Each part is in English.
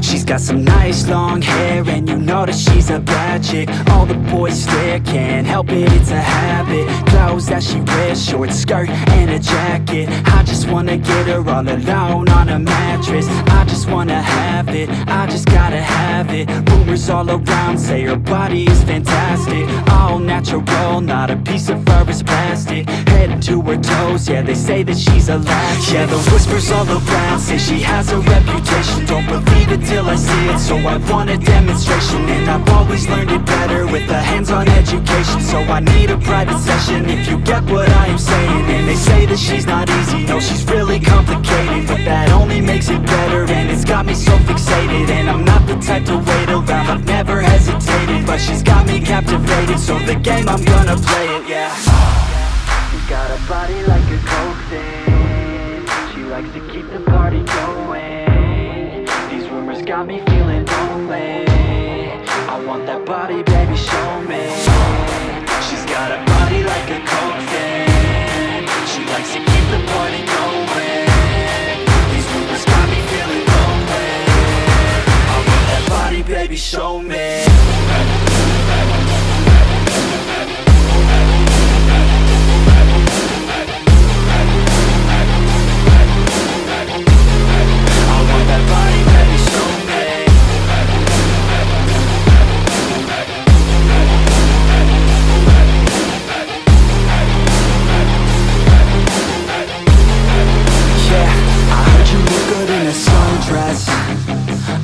She's got some nice long hair and you know that she's a bad chick. All the boys stare, can't help it, it's a habit. Clothes that she wears, short skirt and a jacket. I just wanna get her all alone on a mattress. I just wanna have it, I just gotta have it. Rumors all around say her body is fantastic All natural, not a piece of fur is plastic. Head to her toes, yeah they say that she's a latch Yeah the whispers all around say she has a reputation. Don't believe it till I see it, so I want a demonstration. And I've always learned it better with a hands-on education. So I need a private session if you get what I am saying. And they say that she's not easy, no she's really complicated captivated, so the game I'm gonna play it, yeah. She's got a body like a coke thing She likes to keep the party going. These rumors got me feeling lonely. I want that body, baby, show me. She's got a body like a coke thing She likes to keep the party going. These rumors got me feeling lonely. I want that body, baby, show me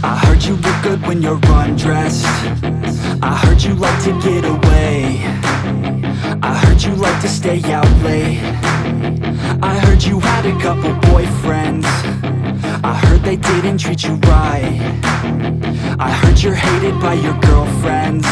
I heard you look good when you're undressed. I heard you like to get away. I heard you like to stay out late. I heard you had a couple boyfriends. I heard they didn't treat you right. I heard you're hated by your girlfriends.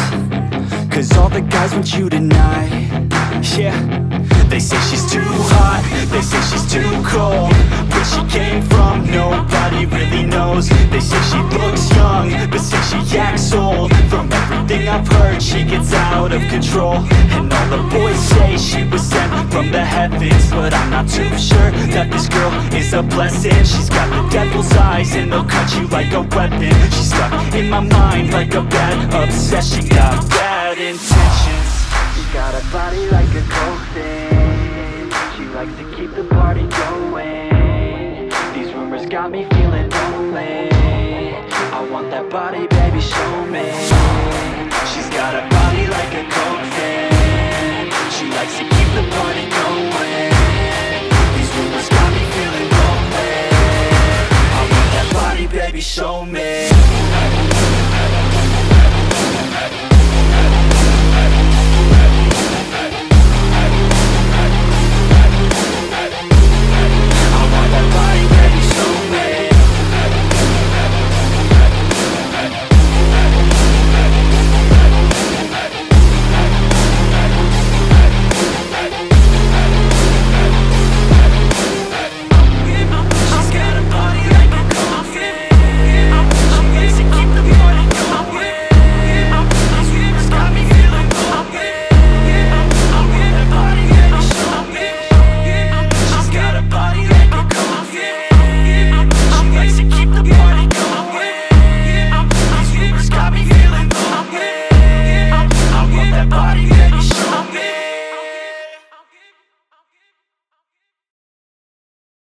Cause all the guys want you tonight. Yeah They say she's too hot They say she's too cold Where she came from Nobody really knows. They say she looks young But say she acts old. From everything I've heard She gets out of control. And all the boys say she was sent from the heavens But I'm not too sure That this girl is a blessing. She's got the devil's eyes And they'll cut you like a weapon. She's stuck in my mind Like a bad obsession. She Got bad intentions. She's got a body like a coke thing. She likes to keep the party going. These rumors got me feeling lonely. I want that body, baby, show me. She's got a body like a coke fan She likes to keep the party going.